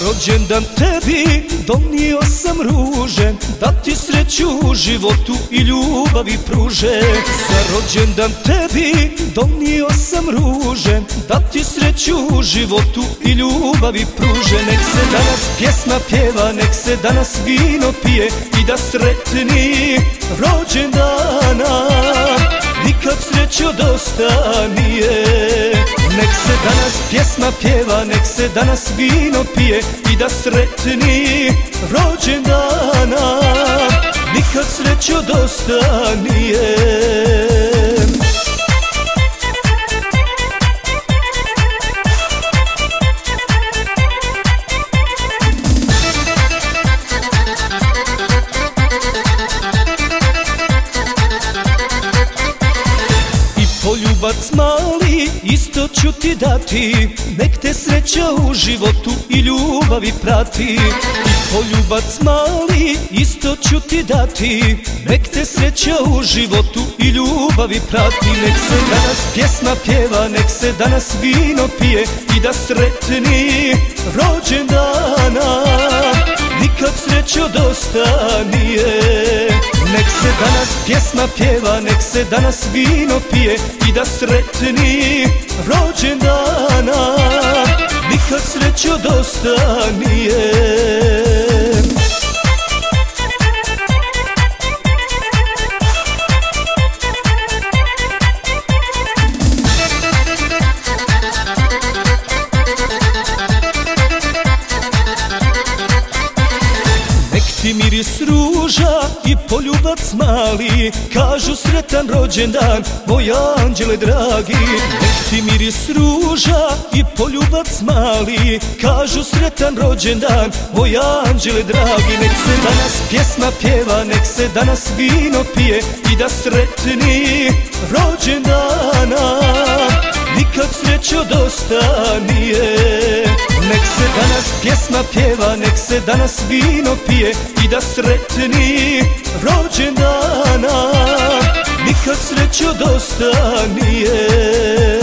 rođendan tebi donio sam ruže Da ti sreću u životu i ljubavi pruže. Za rođendan tebi donio sam ruže Da ti sreću u životu i ljubavi pruže. Nek se danas pjesma pjeva, nek se danas vino pije I da sretni rođendana. Nikad srećo dosta nije Nek se danas pjesma pjeva, nek se danas vino pije I da sretni rođendana. Nikad srećo dosta nije Poljubac mali, isto ću ti dati. Nek te sreća u životu i ljubavi prati. Poljubac mali, isto ću ti dati. Nek te sreća u životu i ljubavi prati. Nek se danas pjesma pjeva, nek se danas vino pije I da sretni rođendana. Nikad srećo dosta nije Nek se danas pjesma pjeva, nek se danas vino pije I da sretni rođendana. Nikad srećo dosta nije ti miris ruža i poljubac mali Kažu sretan rođendan, moj anđele dragi. Ti miris ruža i poljubac mali Kažu sretan rođendan, moj anđele dragi. Nek se danas pjesma pjeva, nek se danas vino pije I da sretni rođendana. Nikad srećo dosta nije Nek se danas pjesma pjeva, nek se danas vino pije I da sretni rođendana. Nikad srećo dosta nije